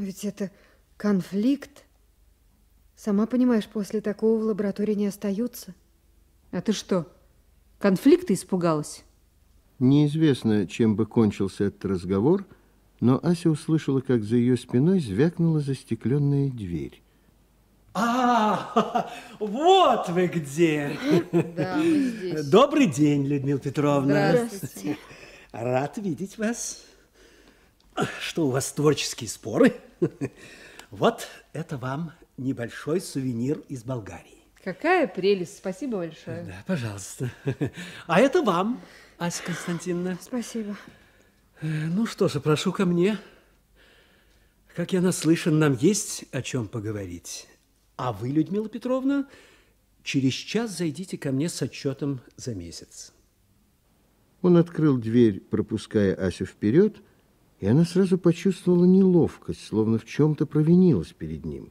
Но ведь это конфликт. Сама понимаешь, после такого в лаборатории не остаются. А ты что, конфликта испугалась? Неизвестно, чем бы кончился этот разговор, но Ася услышала, как за ее спиной звякнула застекленная дверь. А, вот вы где. Да, мы здесь. Добрый день, Людмила Петровна. Здравствуйте. Рад видеть вас. Что у вас творческие споры? Вот это вам небольшой сувенир из Болгарии. Какая прелесть, спасибо большое. Да, пожалуйста. А это вам, Ася Константиновна. Спасибо. Ну что же, прошу ко мне. Как я наслышан, нам есть о чем поговорить. А вы, Людмила Петровна, через час зайдите ко мне с отчетом за месяц. Он открыл дверь, пропуская Асю вперед, и она сразу почувствовала неловкость, словно в чем-то провинилась перед ним.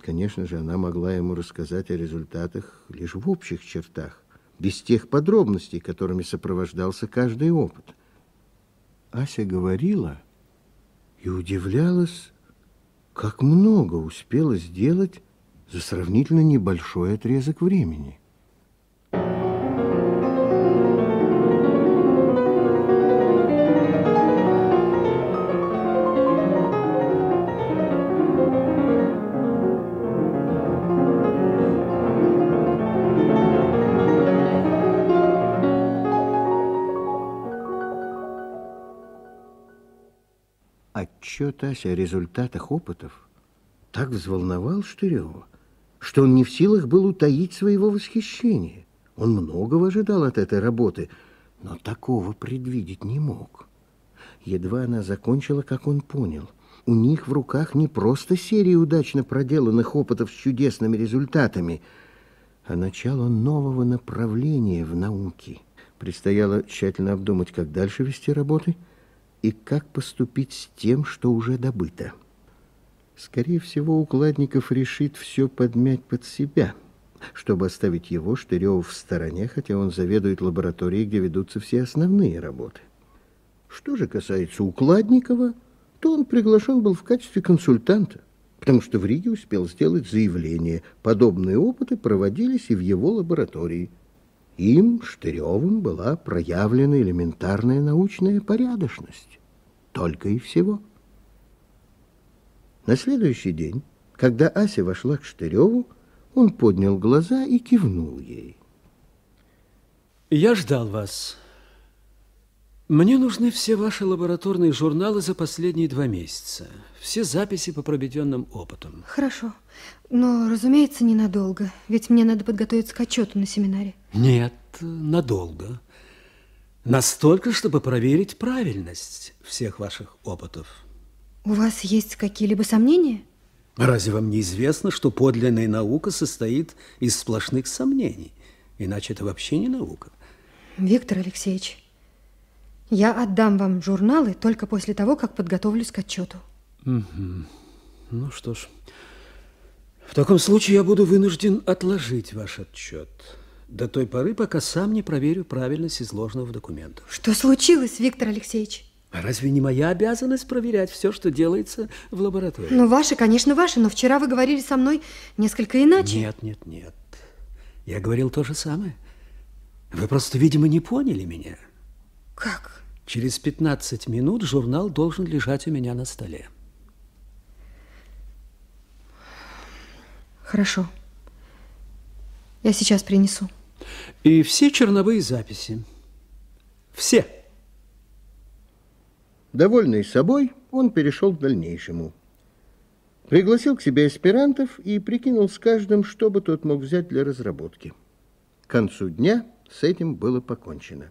Конечно же, она могла ему рассказать о результатах лишь в общих чертах, без тех подробностей, которыми сопровождался каждый опыт. Ася говорила и удивлялась, как много успела сделать за сравнительно небольшой отрезок времени. Отчет Ася о результатах опытов так взволновал Штырева, что он не в силах был утаить своего восхищения. Он многого ожидал от этой работы, но такого предвидеть не мог. Едва она закончила, как он понял. У них в руках не просто серия удачно проделанных опытов с чудесными результатами, а начало нового направления в науке. Предстояло тщательно обдумать, как дальше вести работы и как поступить с тем, что уже добыто. Скорее всего, Укладников решит все подмять под себя, чтобы оставить его, Штырева, в стороне, хотя он заведует лабораторией, где ведутся все основные работы. Что же касается Укладникова, то он приглашен был в качестве консультанта, потому что в Риге успел сделать заявление. Подобные опыты проводились и в его лаборатории. Им, Штыревым, была проявлена элементарная научная порядочность. Только и всего. На следующий день, когда Ася вошла к Штыреву, он поднял глаза и кивнул ей. Я ждал вас. Мне нужны все ваши лабораторные журналы за последние два месяца. Все записи по проведенным опытам. Хорошо. Но, разумеется, ненадолго. Ведь мне надо подготовиться к отчету на семинаре. Нет, надолго. Настолько, чтобы проверить правильность всех ваших опытов. У вас есть какие-либо сомнения? Разве вам не известно, что подлинная наука состоит из сплошных сомнений? Иначе это вообще не наука. Виктор Алексеевич, я отдам вам журналы только после того, как подготовлюсь к отчету. Угу. Ну что ж, в таком случае я буду вынужден отложить ваш отчет до той поры, пока сам не проверю правильность изложенного в документах. Что случилось, Виктор Алексеевич? А разве не моя обязанность проверять все, что делается в лаборатории? Ну, ваши, конечно, ваши, но вчера вы говорили со мной несколько иначе. Нет, нет, нет. Я говорил то же самое. Вы просто, видимо, не поняли меня. Как? Через 15 минут журнал должен лежать у меня на столе. Хорошо. Я сейчас принесу. И все черновые записи. Все. Довольный собой, он перешел к дальнейшему. Пригласил к себе аспирантов и прикинул с каждым, что бы тот мог взять для разработки. К концу дня с этим было покончено.